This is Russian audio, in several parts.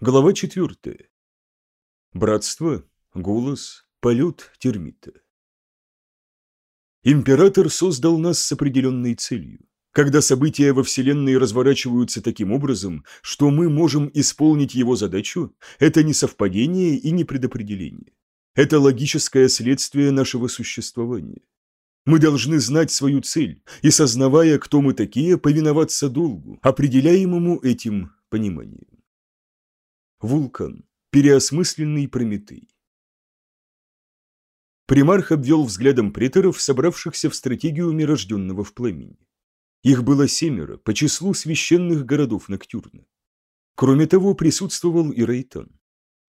Глава четвертая. Братство, голос, полет термита. Император создал нас с определенной целью. Когда события во Вселенной разворачиваются таким образом, что мы можем исполнить его задачу, это не совпадение и не предопределение. Это логическое следствие нашего существования. Мы должны знать свою цель и, сознавая, кто мы такие, повиноваться долгу, определяемому этим пониманием. Вулкан. Переосмысленный Прометей. Примарх обвел взглядом преторов, собравшихся в стратегию рожденного в пламени. Их было семеро, по числу священных городов Ноктюрна. Кроме того, присутствовал и Рейтан.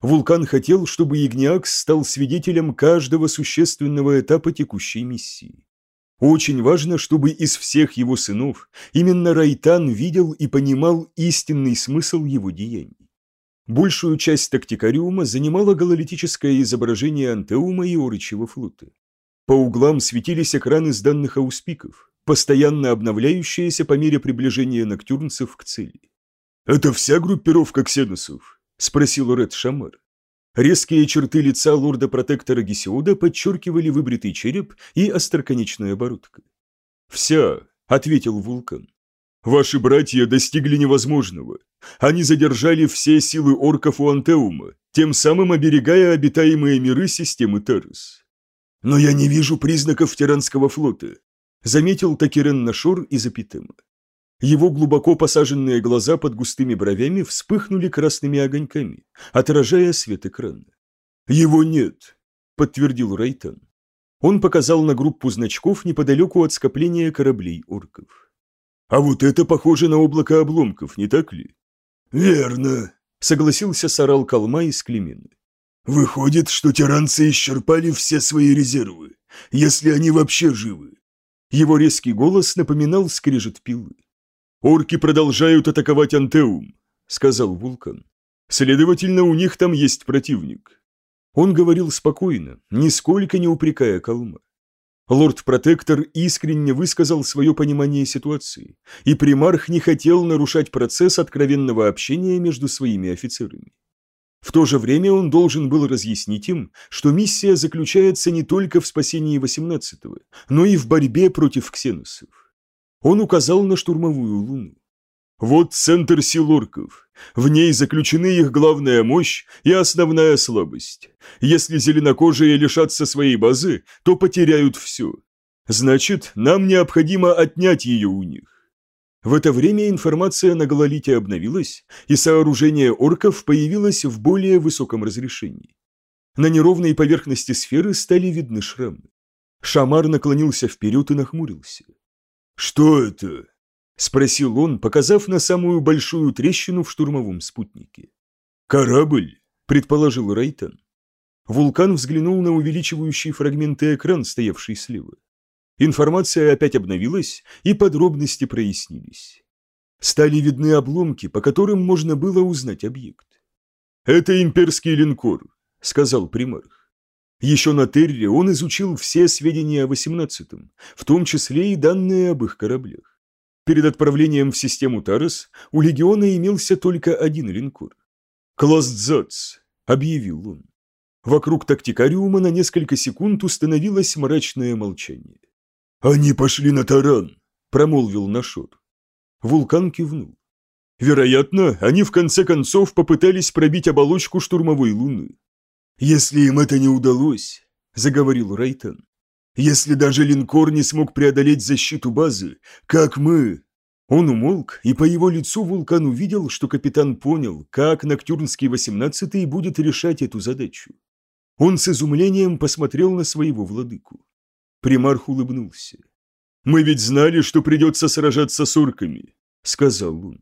Вулкан хотел, чтобы Игниакс стал свидетелем каждого существенного этапа текущей миссии. Очень важно, чтобы из всех его сынов именно Райтан видел и понимал истинный смысл его деяний. Большую часть тактикариума занимало гололитическое изображение Антеума и Орычьего флота. По углам светились экраны с данных ауспиков, постоянно обновляющиеся по мере приближения ноктюрнцев к цели. «Это вся группировка ксеносов?» – спросил Ред Шамар. Резкие черты лица лорда-протектора Гесиода подчеркивали выбритый череп и остроконечная оборудка. «Вся», – ответил Вулкан. Ваши братья достигли невозможного. Они задержали все силы орков у Антеума, тем самым оберегая обитаемые миры системы Террес. Но я не вижу признаков Тиранского флота, заметил Такерен Нашор из Апитема. Его глубоко посаженные глаза под густыми бровями вспыхнули красными огоньками, отражая свет экрана. «Его нет», — подтвердил Райтан. Он показал на группу значков неподалеку от скопления кораблей орков. А вот это похоже на облако обломков, не так ли? Верно, согласился Сарал Калма из Клемены. Выходит, что тиранцы исчерпали все свои резервы, если они вообще живы. Его резкий голос напоминал скрежет пилы. «Орки продолжают атаковать Антеум», — сказал Вулкан. «Следовательно, у них там есть противник». Он говорил спокойно, нисколько не упрекая Калма. Лорд-протектор искренне высказал свое понимание ситуации, и примарх не хотел нарушать процесс откровенного общения между своими офицерами. В то же время он должен был разъяснить им, что миссия заключается не только в спасении 18-го, но и в борьбе против ксеносов. Он указал на штурмовую луну. Вот центр сил орков. В ней заключены их главная мощь и основная слабость. Если зеленокожие лишатся своей базы, то потеряют все. Значит, нам необходимо отнять ее у них. В это время информация на Гололите обновилась, и сооружение орков появилось в более высоком разрешении. На неровной поверхности сферы стали видны шрамы. Шамар наклонился вперед и нахмурился. «Что это?» – спросил он, показав на самую большую трещину в штурмовом спутнике. «Корабль», – предположил Райтан. Вулкан взглянул на увеличивающий фрагменты экран, стоявший слева. Информация опять обновилась, и подробности прояснились. Стали видны обломки, по которым можно было узнать объект. «Это имперский линкор», — сказал примарх. Еще на Терре он изучил все сведения о 18-м, в том числе и данные об их кораблях. Перед отправлением в систему Тарес у легиона имелся только один линкор. «Кластзац», — объявил он. Вокруг тактикариума на несколько секунд установилось мрачное молчание. «Они пошли на таран», — промолвил Нашор. Вулкан кивнул. «Вероятно, они в конце концов попытались пробить оболочку штурмовой луны. Если им это не удалось», — заговорил Райтан, если даже линкор не смог преодолеть защиту базы, как мы...» Он умолк, и по его лицу вулкан увидел, что капитан понял, как Ноктюрнский 18-й будет решать эту задачу. Он с изумлением посмотрел на своего владыку. Примарх улыбнулся. «Мы ведь знали, что придется сражаться с орками», — сказал он.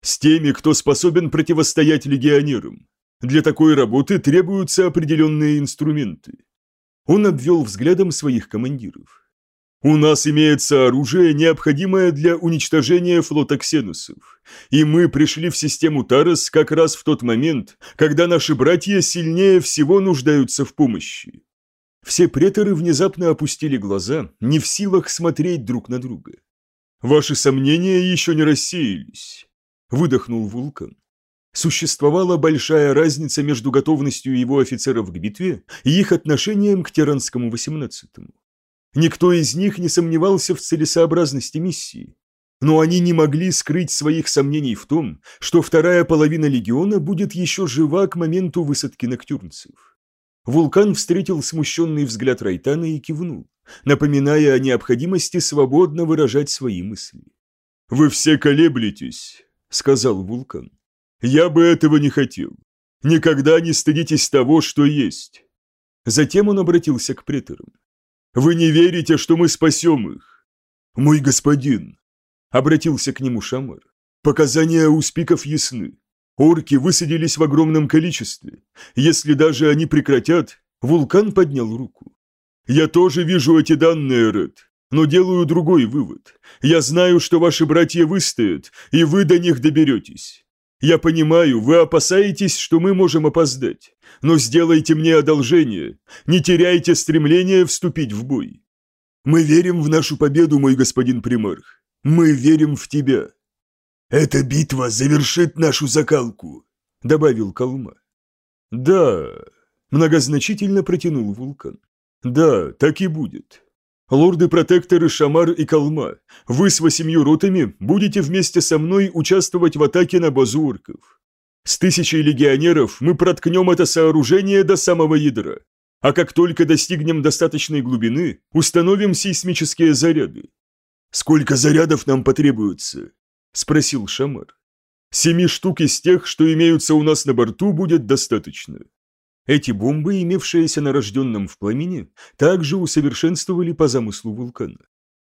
«С теми, кто способен противостоять легионерам. Для такой работы требуются определенные инструменты. Он обвел взглядом своих командиров. «У нас имеется оружие, необходимое для уничтожения флота ксенусов, и мы пришли в систему Тарас как раз в тот момент, когда наши братья сильнее всего нуждаются в помощи». Все преторы внезапно опустили глаза, не в силах смотреть друг на друга. «Ваши сомнения еще не рассеялись», — выдохнул вулкан. Существовала большая разница между готовностью его офицеров к битве и их отношением к Тиранскому XVIII. Никто из них не сомневался в целесообразности миссии, но они не могли скрыть своих сомнений в том, что вторая половина легиона будет еще жива к моменту высадки ноктюрнцев. Вулкан встретил смущенный взгляд Райтана и кивнул, напоминая о необходимости свободно выражать свои мысли. «Вы все колеблетесь», — сказал Вулкан. «Я бы этого не хотел. Никогда не стыдитесь того, что есть». Затем он обратился к преторам. «Вы не верите, что мы спасем их?» «Мой господин», Обратился к нему Шамар. Показания у спиков ясны. Орки высадились в огромном количестве. Если даже они прекратят, вулкан поднял руку. Я тоже вижу эти данные, Ред, но делаю другой вывод. Я знаю, что ваши братья выстоят, и вы до них доберетесь. Я понимаю, вы опасаетесь, что мы можем опоздать, но сделайте мне одолжение, не теряйте стремления вступить в бой. Мы верим в нашу победу, мой господин примарх. Мы верим в тебя. Эта битва завершит нашу закалку, добавил Калма. Да, многозначительно протянул вулкан. Да, так и будет. Лорды-протекторы Шамар и Калма, вы с восемью ротами будете вместе со мной участвовать в атаке на базу орков. С тысячей легионеров мы проткнем это сооружение до самого ядра. А как только достигнем достаточной глубины, установим сейсмические заряды. «Сколько зарядов нам потребуется?» – спросил Шамар. «Семи штук из тех, что имеются у нас на борту, будет достаточно». Эти бомбы, имевшиеся на рожденном в пламени, также усовершенствовали по замыслу вулкана.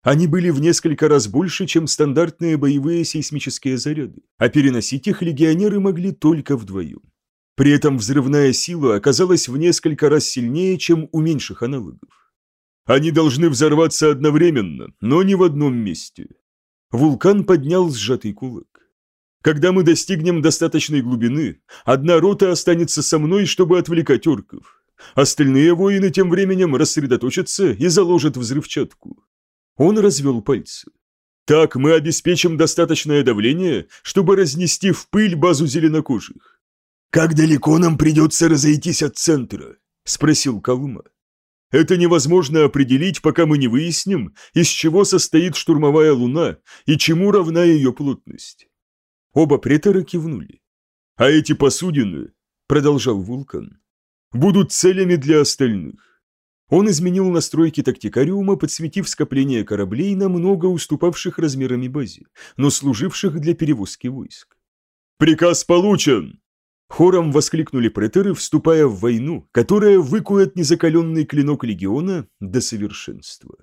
Они были в несколько раз больше, чем стандартные боевые сейсмические заряды, а переносить их легионеры могли только вдвоем. При этом взрывная сила оказалась в несколько раз сильнее, чем у меньших аналогов. Они должны взорваться одновременно, но не в одном месте. Вулкан поднял сжатый кулак. Когда мы достигнем достаточной глубины, одна рота останется со мной, чтобы отвлекать орков. Остальные воины тем временем рассредоточатся и заложат взрывчатку. Он развел пальцы. Так мы обеспечим достаточное давление, чтобы разнести в пыль базу зеленокожих. «Как далеко нам придется разойтись от центра?» – спросил Калума. Это невозможно определить, пока мы не выясним, из чего состоит штурмовая луна и чему равна ее плотность. Оба претора кивнули. А эти посудины, продолжал вулкан, будут целями для остальных. Он изменил настройки тактикариума, подсветив скопление кораблей, намного уступавших размерами базе, но служивших для перевозки войск. «Приказ получен!» Хором воскликнули претеры, вступая в войну, которая выкует незакаленный клинок легиона до совершенства.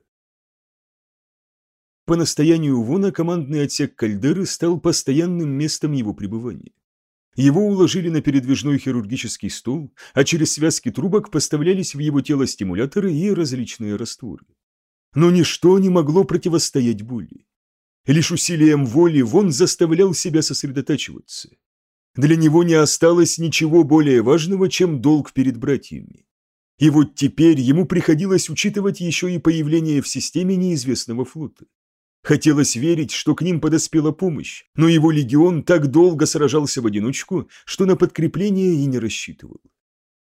По настоянию Вона командный отсек кальдеры стал постоянным местом его пребывания. Его уложили на передвижной хирургический стол, а через связки трубок поставлялись в его тело стимуляторы и различные растворы. Но ничто не могло противостоять боли. Лишь усилием воли Вон заставлял себя сосредотачиваться. Для него не осталось ничего более важного, чем долг перед братьями. И вот теперь ему приходилось учитывать еще и появление в системе неизвестного флота. Хотелось верить, что к ним подоспела помощь, но его легион так долго сражался в одиночку, что на подкрепление и не рассчитывал.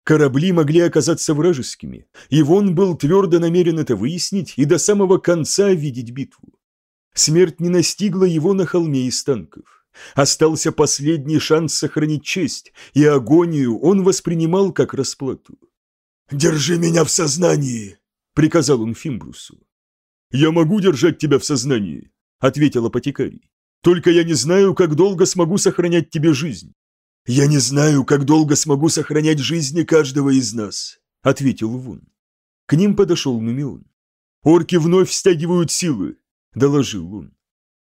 Корабли могли оказаться вражескими, и Вон был твердо намерен это выяснить и до самого конца видеть битву. Смерть не настигла его на холме из танков. Остался последний шанс сохранить честь, и агонию он воспринимал как расплату. «Держи меня в сознании!» — приказал он Фимбрусу. «Я могу держать тебя в сознании», — ответил апотекарий. «Только я не знаю, как долго смогу сохранять тебе жизнь». «Я не знаю, как долго смогу сохранять жизни каждого из нас», — ответил Вун. К ним подошел Нумион. «Орки вновь стягивают силы», — доложил он.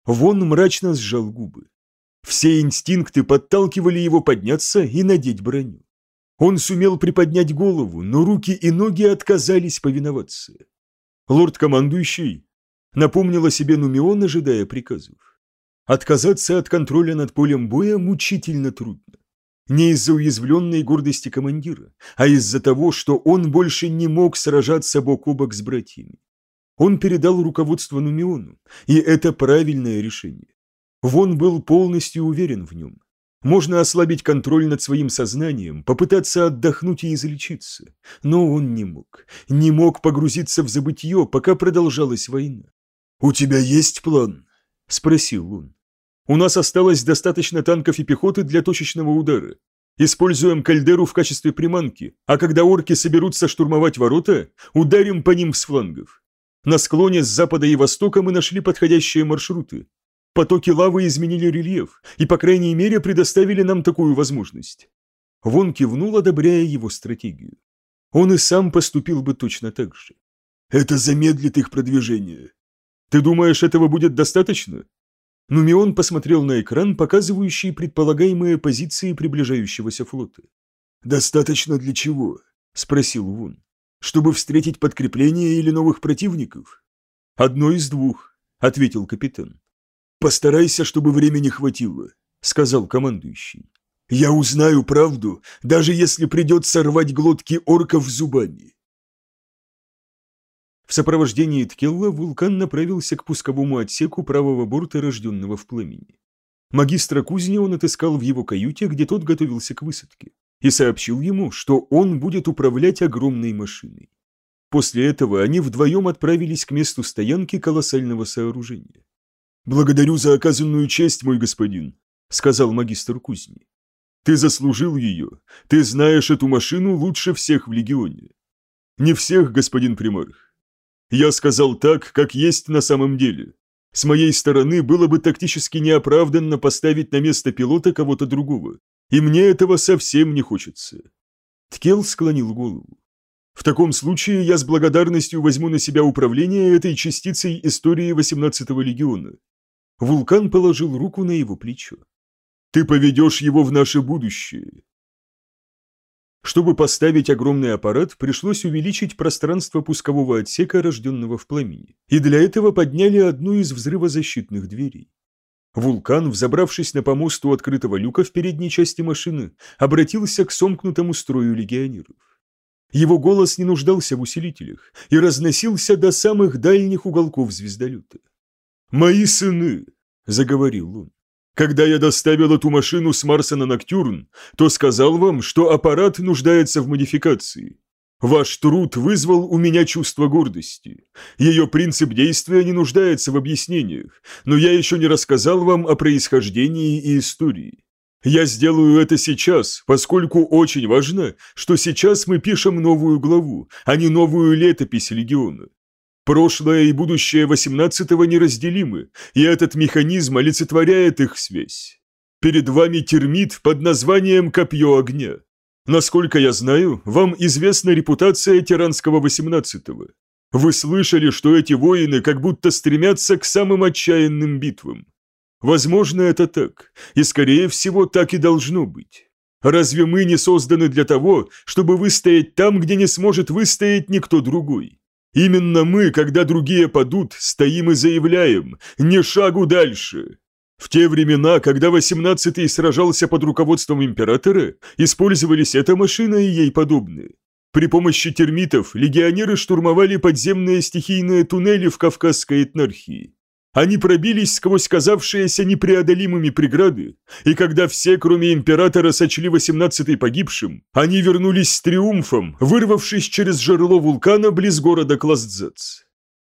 Вон мрачно сжал губы. Все инстинкты подталкивали его подняться и надеть броню. Он сумел приподнять голову, но руки и ноги отказались повиноваться. Лорд-командующий напомнил себе Нумион, ожидая приказов. Отказаться от контроля над полем боя мучительно трудно. Не из-за уязвленной гордости командира, а из-за того, что он больше не мог сражаться бок о бок с братьями. Он передал руководство Нумиону, и это правильное решение. Вон был полностью уверен в нем. Можно ослабить контроль над своим сознанием, попытаться отдохнуть и излечиться. Но он не мог. Не мог погрузиться в забытье, пока продолжалась война. «У тебя есть план?» – спросил он. «У нас осталось достаточно танков и пехоты для точечного удара. Используем кальдеру в качестве приманки, а когда орки соберутся штурмовать ворота, ударим по ним с флангов. На склоне с запада и востока мы нашли подходящие маршруты. Потоки лавы изменили рельеф и, по крайней мере, предоставили нам такую возможность. Вон кивнул, одобряя его стратегию. Он и сам поступил бы точно так же. Это замедлит их продвижение. Ты думаешь, этого будет достаточно? Нумион посмотрел на экран, показывающий предполагаемые позиции приближающегося флота. «Достаточно для чего?» – спросил Вун. «Чтобы встретить подкрепление или новых противников?» «Одно из двух», – ответил капитан. «Постарайся, чтобы времени хватило», — сказал командующий. «Я узнаю правду, даже если придется рвать глотки орков зубами». В сопровождении Ткелла вулкан направился к пусковому отсеку правого борта, рожденного в пламени. Магистра кузни он отыскал в его каюте, где тот готовился к высадке, и сообщил ему, что он будет управлять огромной машиной. После этого они вдвоем отправились к месту стоянки колоссального сооружения. «Благодарю за оказанную честь, мой господин», — сказал магистр кузни. «Ты заслужил ее. Ты знаешь эту машину лучше всех в легионе». «Не всех, господин примарх. Я сказал так, как есть на самом деле. С моей стороны было бы тактически неоправданно поставить на место пилота кого-то другого, и мне этого совсем не хочется». Ткел склонил голову. В таком случае я с благодарностью возьму на себя управление этой частицей истории 18-го легиона. Вулкан положил руку на его плечо. «Ты поведешь его в наше будущее». Чтобы поставить огромный аппарат, пришлось увеличить пространство пускового отсека, рожденного в пламени, и для этого подняли одну из взрывозащитных дверей. Вулкан, взобравшись на помост у открытого люка в передней части машины, обратился к сомкнутому строю легионеров. Его голос не нуждался в усилителях и разносился до самых дальних уголков звездолета. «Мои сыны!» – заговорил он. «Когда я доставил эту машину с Марса на Ноктюрн, то сказал вам, что аппарат нуждается в модификации. Ваш труд вызвал у меня чувство гордости. Ее принцип действия не нуждается в объяснениях, но я еще не рассказал вам о происхождении и истории. Я сделаю это сейчас, поскольку очень важно, что сейчас мы пишем новую главу, а не новую летопись Легиона. Прошлое и будущее восемнадцатого неразделимы, и этот механизм олицетворяет их связь. Перед вами термит под названием «Копье огня». Насколько я знаю, вам известна репутация тиранского восемнадцатого. Вы слышали, что эти воины как будто стремятся к самым отчаянным битвам. Возможно, это так, и скорее всего так и должно быть. Разве мы не созданы для того, чтобы выстоять там, где не сможет выстоять никто другой? Именно мы, когда другие падут, стоим и заявляем «не шагу дальше». В те времена, когда 18-й сражался под руководством императора, использовались эта машина и ей подобные. При помощи термитов легионеры штурмовали подземные стихийные туннели в Кавказской этнархии. Они пробились сквозь казавшиеся непреодолимыми преграды, и когда все, кроме императора, сочли 18-й погибшим, они вернулись с триумфом, вырвавшись через жерло вулкана близ города Клаздзец.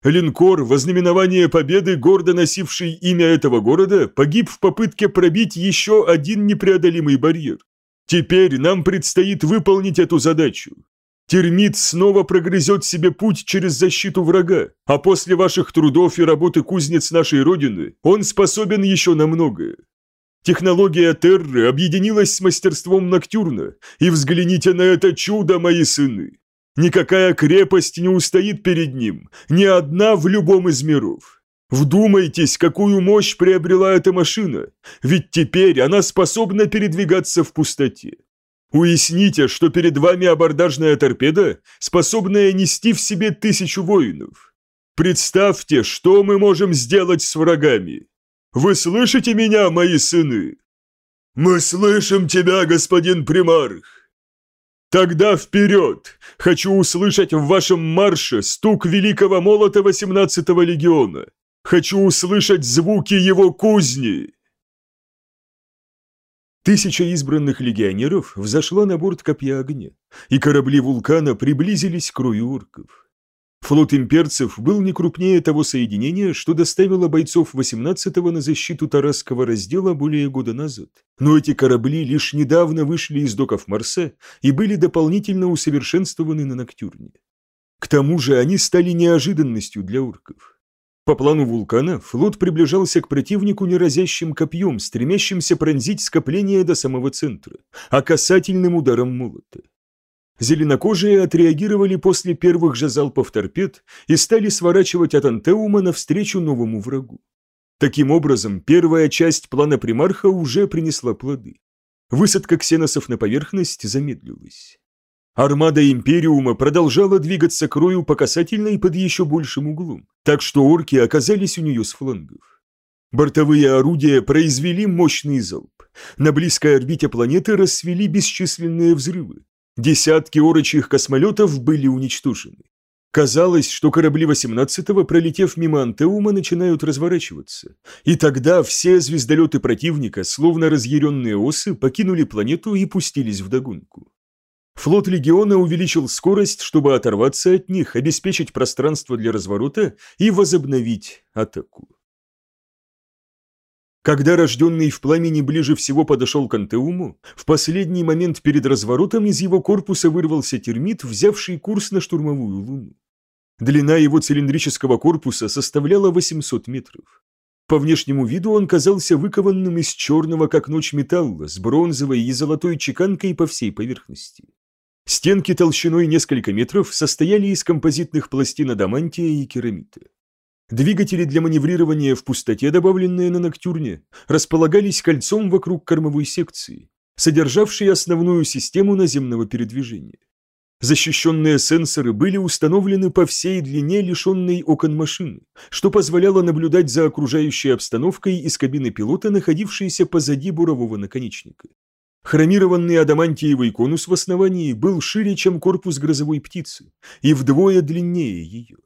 Линкор, вознаменование победы, гордо носивший имя этого города, погиб в попытке пробить еще один непреодолимый барьер. Теперь нам предстоит выполнить эту задачу. Термит снова прогрызет себе путь через защиту врага, а после ваших трудов и работы кузнец нашей Родины он способен еще на многое. Технология Терры объединилась с мастерством Ноктюрна, и взгляните на это чудо, мои сыны. Никакая крепость не устоит перед ним, ни одна в любом из миров. Вдумайтесь, какую мощь приобрела эта машина, ведь теперь она способна передвигаться в пустоте. Уясните, что перед вами абордажная торпеда, способная нести в себе тысячу воинов. Представьте, что мы можем сделать с врагами. Вы слышите меня, мои сыны? Мы слышим тебя, господин примарх. Тогда вперед! Хочу услышать в вашем марше стук великого молота 18-го легиона. Хочу услышать звуки его кузни. Тысяча избранных легионеров взошла на борт копья огня, и корабли вулкана приблизились к крою орков. Флот имперцев был не крупнее того соединения, что доставило бойцов 18-го на защиту Тарасского раздела более года назад. Но эти корабли лишь недавно вышли из доков Марсе и были дополнительно усовершенствованы на Ноктюрне. К тому же они стали неожиданностью для орков. По плану вулкана флот приближался к противнику не разящим копьем, стремящимся пронзить скопление до самого центра, а касательным ударом молота. Зеленокожие отреагировали после первых же залпов торпед и стали сворачивать от Антеума навстречу новому врагу. Таким образом, первая часть плана примарха уже принесла плоды. Высадка ксеносов на поверхность замедлилась. Армада Империума продолжала двигаться к рою по касательной под еще большим углом, так что орки оказались у нее с флангов. Бортовые орудия произвели мощный залп. На близкой орбите планеты расцвели бесчисленные взрывы. Десятки орочих космолетов были уничтожены. Казалось, что корабли 18-го, пролетев мимо Антеума, начинают разворачиваться. И тогда все звездолеты противника, словно разъяренные осы, покинули планету и пустились вдогонку. Флот Легиона увеличил скорость, чтобы оторваться от них, обеспечить пространство для разворота и возобновить атаку. Когда рожденный в пламени ближе всего подошел к Антеуму, в последний момент перед разворотом из его корпуса вырвался термит, взявший курс на штурмовую луну. Длина его цилиндрического корпуса составляла 800 метров. По внешнему виду он казался выкованным из черного, как ночь металла, с бронзовой и золотой чеканкой по всей поверхности. Стенки толщиной несколько метров состояли из композитных пластин адамантия и керамита. Двигатели для маневрирования в пустоте, добавленные на Ноктюрне, располагались кольцом вокруг кормовой секции, содержавшей основную систему наземного передвижения. Защищенные сенсоры были установлены по всей длине лишенной окон машины, что позволяло наблюдать за окружающей обстановкой из кабины пилота, находившейся позади бурового наконечника. Хромированный адамантиевый конус в основании был шире, чем корпус грозовой птицы, и вдвое длиннее ее.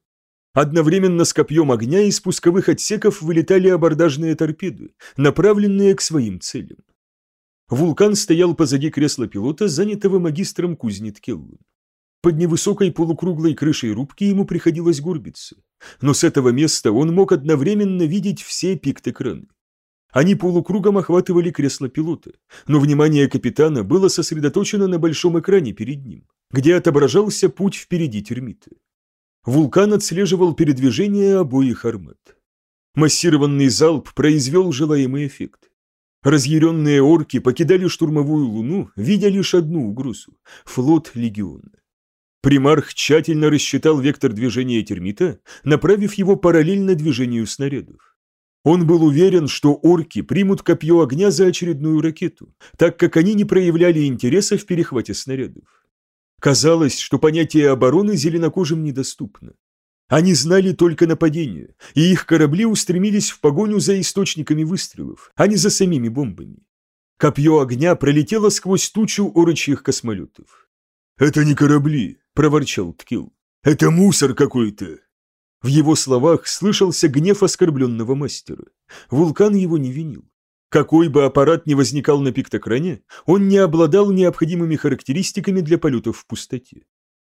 Одновременно с копьем огня из пусковых отсеков вылетали абордажные торпеды, направленные к своим целям. Вулкан стоял позади кресла пилота, занятого магистром Кузнит Келлун. Под невысокой полукруглой крышей рубки ему приходилось горбиться, но с этого места он мог одновременно видеть все пикт-экраны. Они полукругом охватывали кресло пилота, но внимание капитана было сосредоточено на большом экране перед ним, где отображался путь впереди термита. Вулкан отслеживал передвижение обоих армат. Массированный залп произвел желаемый эффект. Разъяренные орки покидали штурмовую луну, видя лишь одну угрозу – флот легиона. Примарх тщательно рассчитал вектор движения термита, направив его параллельно движению снарядов. Он был уверен, что орки примут копье огня за очередную ракету, так как они не проявляли интереса в перехвате снарядов. Казалось, что понятие обороны зеленокожим недоступно. Они знали только нападение, и их корабли устремились в погоню за источниками выстрелов, а не за самими бомбами. Копье огня пролетело сквозь тучу орочьих космолетов. «Это не корабли», — проворчал Ткил. «Это мусор какой-то. В его словах слышался гнев оскорбленного мастера. Вулкан его не винил. Какой бы аппарат ни возникал на пиктокране, он не обладал необходимыми характеристиками для полетов в пустоте.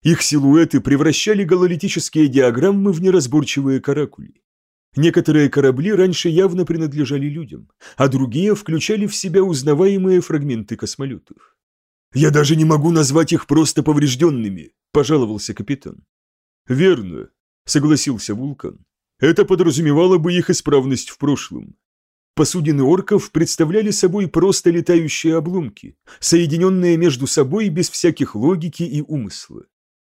Их силуэты превращали гололитические диаграммы в неразборчивые каракули. Некоторые корабли раньше явно принадлежали людям, а другие включали в себя узнаваемые фрагменты космолетов. «Я даже не могу назвать их просто поврежденными», – пожаловался капитан. «Верно согласился Вулкан. Это подразумевало бы их исправность в прошлом. Посудины орков представляли собой просто летающие обломки, соединенные между собой без всяких логики и умысла.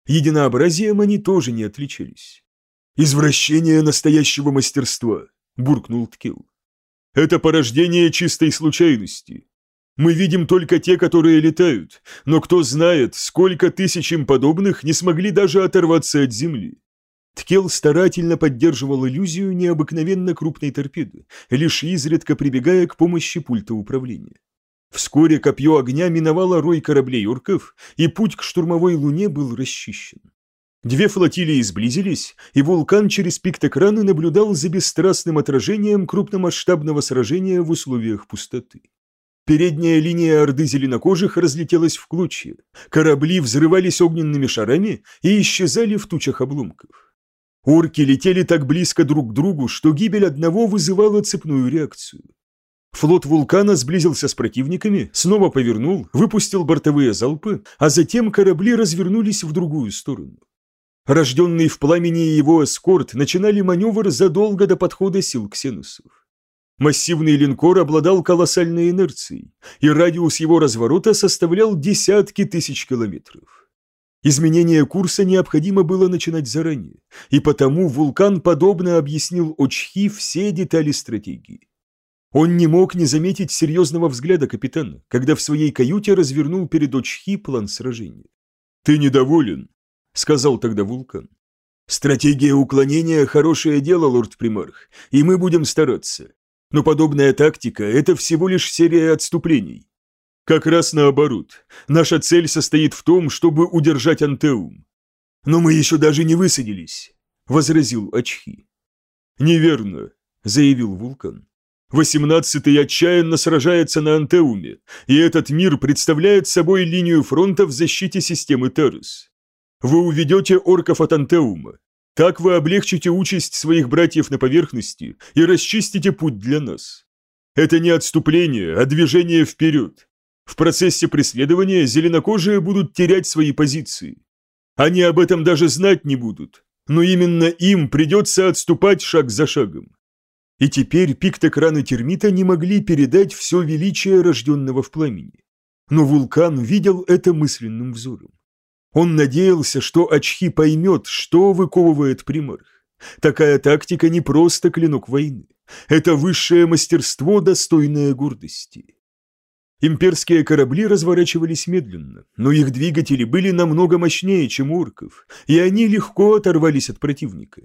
Единообразием они тоже не отличались. «Извращение настоящего мастерства», – буркнул Ткил. «Это порождение чистой случайности. Мы видим только те, которые летают, но кто знает, сколько тысяч им подобных не смогли даже оторваться от земли. Ткел старательно поддерживал иллюзию необыкновенно крупной торпеды, лишь изредка прибегая к помощи пульта управления. Вскоре копье огня миновало рой кораблей орков, и путь к штурмовой луне был расчищен. Две флотилии сблизились, и вулкан через пикт-экраны наблюдал за бесстрастным отражением крупномасштабного сражения в условиях пустоты. Передняя линия орды зеленокожих разлетелась в клочья. Корабли взрывались огненными шарами и исчезали в тучах обломков. Орки летели так близко друг к другу, что гибель одного вызывала цепную реакцию. Флот вулкана сблизился с противниками, снова повернул, выпустил бортовые залпы, а затем корабли развернулись в другую сторону. Рожденный в пламени его эскорт начинали маневр задолго до подхода сил ксенусов. Массивный линкор обладал колоссальной инерцией, и радиус его разворота составлял десятки тысяч километров. Изменение курса необходимо было начинать заранее, и потому вулкан подобно объяснил Очхи все детали стратегии. Он не мог не заметить серьезного взгляда капитана, когда в своей каюте развернул перед Очхи план сражения. «Ты недоволен?» — сказал тогда вулкан. «Стратегия уклонения – хорошее дело, лорд-примарх, и мы будем стараться. Но подобная тактика – это всего лишь серия отступлений. Как раз наоборот. Наша цель состоит в том, чтобы удержать Антеум. Но мы еще даже не высадились, – возразил Ачхи. Неверно, – заявил Вулкан. Восемнадцатый отчаянно сражается на Антеуме, и этот мир представляет собой линию фронта в защите системы Террес. Вы уведете орков от Антеума. Так вы облегчите участь своих братьев на поверхности и расчистите путь для нас. Это не отступление, а движение вперед. В процессе преследования зеленокожие будут терять свои позиции. Они об этом даже знать не будут, но именно им придется отступать шаг за шагом. И теперь пиктокран и термита не могли передать все величие рожденного в пламени. Но вулкан видел это мысленным взором. Он надеялся, что Ачхи поймет, что выковывает примарх. Такая тактика не просто клинок войны. Это высшее мастерство, достойное гордости. Имперские корабли разворачивались медленно, но их двигатели были намного мощнее, чем у орков, и они легко оторвались от противника.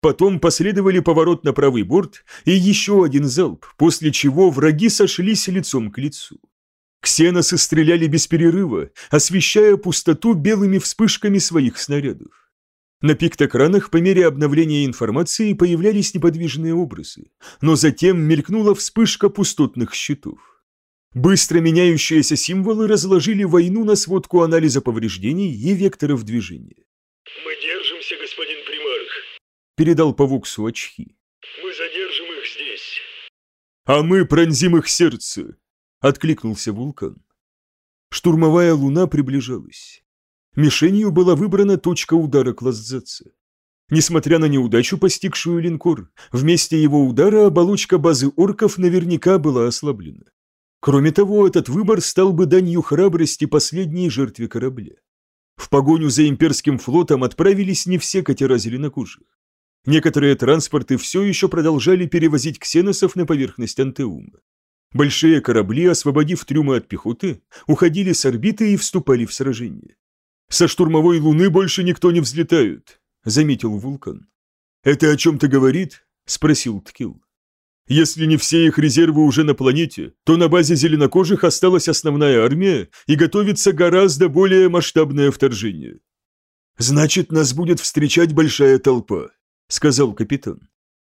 Потом последовали поворот на правый борт и еще один залп, после чего враги сошлись лицом к лицу. Ксеносы стреляли без перерыва, освещая пустоту белыми вспышками своих снарядов. На пиктокранах по мере обновления информации появлялись неподвижные образы, но затем мелькнула вспышка пустотных щитов. Быстро меняющиеся символы разложили войну на сводку анализа повреждений и векторов движения. «Мы держимся, господин примарх», — передал по Воксу очки. «Мы задержим их здесь». «А мы пронзим их сердце», Откликнулся вулкан. Штурмовая луна приближалась. Мишенью была выбрана точка удара Клаздзеца. Несмотря на неудачу, постигшую линкор, вместе его удара оболочка базы орков наверняка была ослаблена. Кроме того, этот выбор стал бы данью храбрости последней жертве корабля. В погоню за имперским флотом отправились не все катера зеленокожих. Некоторые транспорты все еще продолжали перевозить ксеносов на поверхность Антеума. Большие корабли, освободив трюмы от пехоты, уходили с орбиты и вступали в сражение. «Со штурмовой луны больше никто не взлетает», — заметил вулкан. «Это о чем-то говорит?» — спросил Ткил. «Если не все их резервы уже на планете, то на базе зеленокожих осталась основная армия и готовится гораздо более масштабное вторжение». «Значит, нас будет встречать большая толпа», — сказал капитан.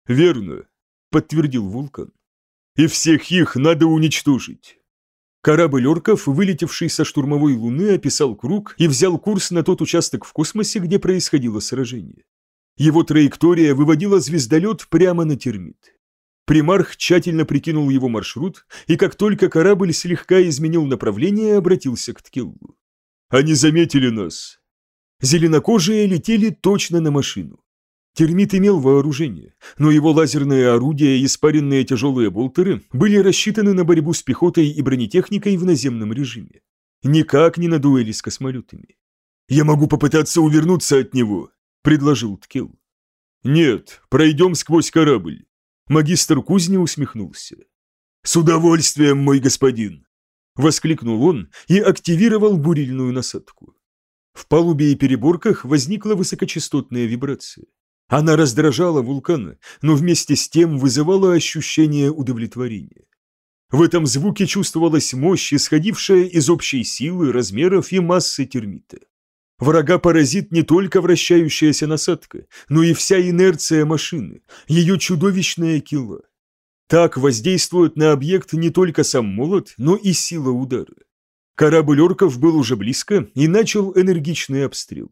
«Верно», — подтвердил вулкан и всех их надо уничтожить. Корабль орков, вылетевший со штурмовой луны, описал круг и взял курс на тот участок в космосе, где происходило сражение. Его траектория выводила звездолет прямо на термит. Примарх тщательно прикинул его маршрут, и как только корабль слегка изменил направление, обратился к Ткеллу. «Они заметили нас». Зеленокожие летели точно на машину. Термит имел вооружение, но его лазерные орудия и спаренные тяжелые болтеры были рассчитаны на борьбу с пехотой и бронетехникой в наземном режиме. Никак не на дуэли с космолетами. «Я могу попытаться увернуться от него», — предложил Ткел. «Нет, пройдем сквозь корабль». Магистр кузни усмехнулся. «С удовольствием, мой господин!» Воскликнул он и активировал бурильную насадку. В палубе и переборках возникла высокочастотная вибрация. Она раздражала вулкана, но вместе с тем вызывала ощущение удовлетворения. В этом звуке чувствовалась мощь, исходившая из общей силы, размеров и массы термита. Врага поразит не только вращающаяся насадка, но и вся инерция машины, ее чудовищная кила. Так воздействует на объект не только сам молот, но и сила удара. Корабль орков был уже близко и начал энергичный обстрел.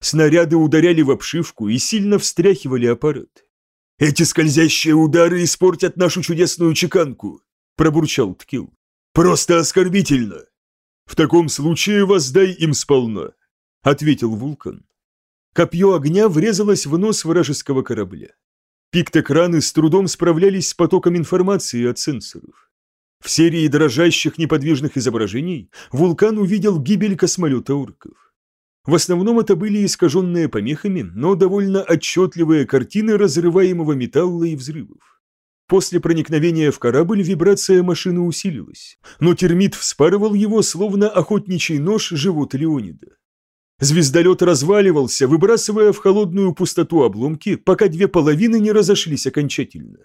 Снаряды ударяли в обшивку и сильно встряхивали аппарат. «Эти скользящие удары испортят нашу чудесную чеканку», – пробурчал Ткил. «Просто оскорбительно!» «В таком случае воздай им сполна», – ответил Вулкан. Копье огня врезалось в нос вражеского корабля. Пиктокраны с трудом справлялись с потоком информации от сенсоров. В серии дрожащих неподвижных изображений вулкан увидел гибель космолета орков. В основном это были искаженные помехами, но довольно отчетливые картины разрываемого металла и взрывов. После проникновения в корабль вибрация машины усилилась, но термит вспарывал его, словно охотничий нож живот Леонида. Звездолет разваливался, выбрасывая в холодную пустоту обломки, пока две половины не разошлись окончательно.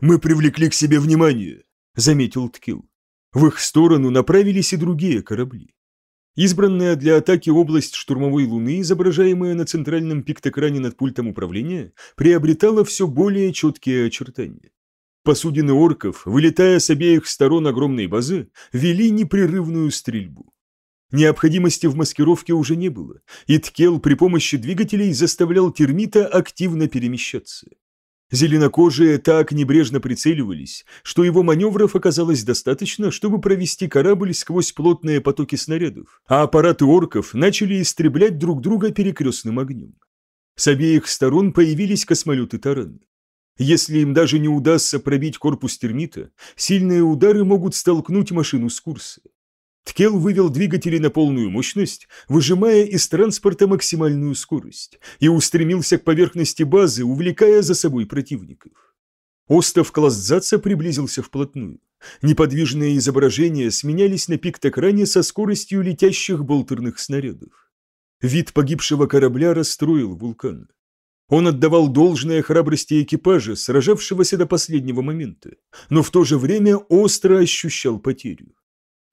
«Мы привлекли к себе внимание», — заметил Ткил. В их сторону направились и другие корабли. Избранная для атаки область штурмовой луны, изображаемая на центральном пиктокране над пультом управления, приобретала все более четкие очертания. Посудины орков, вылетая с обеих сторон огромной базы, вели непрерывную стрельбу. Необходимости в маскировке уже не было, и Ткел при помощи двигателей заставлял термита активно перемещаться. Зеленокожие так небрежно прицеливались, что его маневров оказалось достаточно, чтобы провести корабль сквозь плотные потоки снарядов, а аппараты орков начали истреблять друг друга перекрестным огнем. С обеих сторон появились космолеты-тараны. Если им даже не удастся пробить корпус термита, сильные удары могут столкнуть машину с курса. Ткел вывел двигатели на полную мощность, выжимая из транспорта максимальную скорость, и устремился к поверхности базы, увлекая за собой противников. Остов Клаздзаца приблизился вплотную. Неподвижные изображения сменялись на пиктокране со скоростью летящих болтерных снарядов. Вид погибшего корабля расстроил вулкан. Он отдавал должное храбрости экипажа, сражавшегося до последнего момента, но в то же время остро ощущал потерю.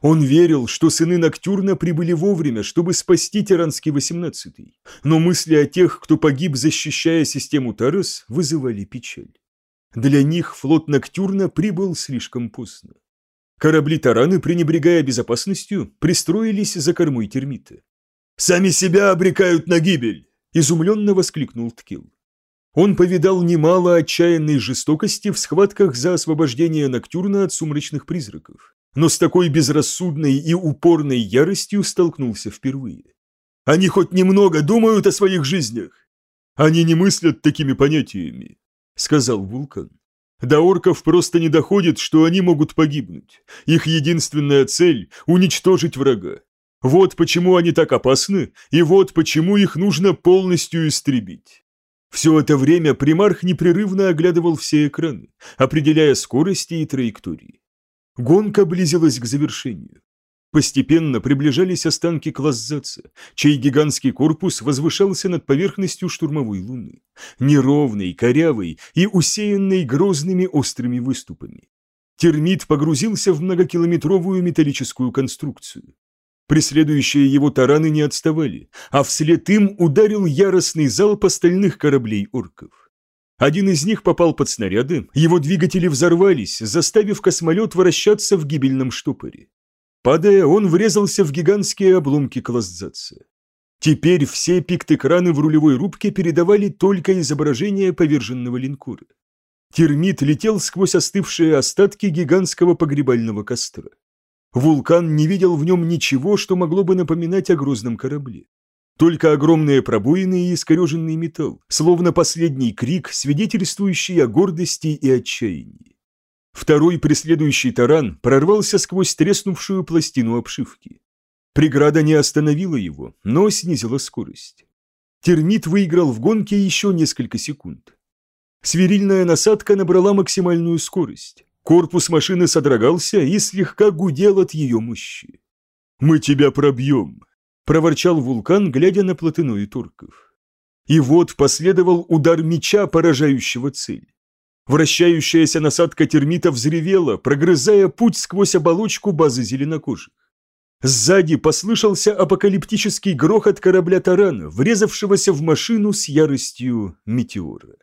Он верил, что сыны Ноктюрна прибыли вовремя, чтобы спасти Тиранский 18-й, но мысли о тех, кто погиб, защищая систему Тарос, вызывали печаль. Для них флот Ноктюрна прибыл слишком поздно. Корабли Тараны, пренебрегая безопасностью, пристроились за кормой термита. «Сами себя обрекают на гибель!» – изумленно воскликнул Ткил. Он повидал немало отчаянной жестокости в схватках за освобождение Ноктюрна от сумрачных призраков но с такой безрассудной и упорной яростью столкнулся впервые. Они хоть немного думают о своих жизнях. Они не мыслят такими понятиями, сказал Вулкан. До орков просто не доходит, что они могут погибнуть. Их единственная цель – уничтожить врага. Вот почему они так опасны, и вот почему их нужно полностью истребить. Все это время примарх непрерывно оглядывал все экраны, определяя скорости и траектории. Гонка близилась к завершению. Постепенно приближались останки Клаззаца, чей гигантский корпус возвышался над поверхностью штурмовой луны, неровный, корявый и усеянный грозными острыми выступами. Термит погрузился в многокилометровую металлическую конструкцию. Преследующие его тараны не отставали, а вслед им ударил яростный залп остальных кораблей орков. Один из них попал под снаряды, его двигатели взорвались, заставив космолет вращаться в гибельном штопоре. Падая, он врезался в гигантские обломки Клаздзаца. Теперь все пикт-экраны в рулевой рубке передавали только изображение поверженного линкора. Термит летел сквозь остывшие остатки гигантского погребального костра. Вулкан не видел в нем ничего, что могло бы напоминать о грозном корабле. Только огромные пробоины и искореженный металл, словно последний крик, свидетельствующий о гордости и отчаянии. Второй преследующий таран прорвался сквозь треснувшую пластину обшивки. Преграда не остановила его, но снизила скорость. Термит выиграл в гонке еще несколько секунд. Свирильная насадка набрала максимальную скорость. Корпус машины содрогался и слегка гудел от ее мощи. «Мы тебя пробьем», проворчал вулкан, глядя на плотину и турков. И вот последовал удар меча, поражающего цель. Вращающаяся насадка термита взревела, прогрызая путь сквозь оболочку базы зеленокожих. Сзади послышался апокалиптический грохот корабля тарана, врезавшегося в машину с яростью метеора.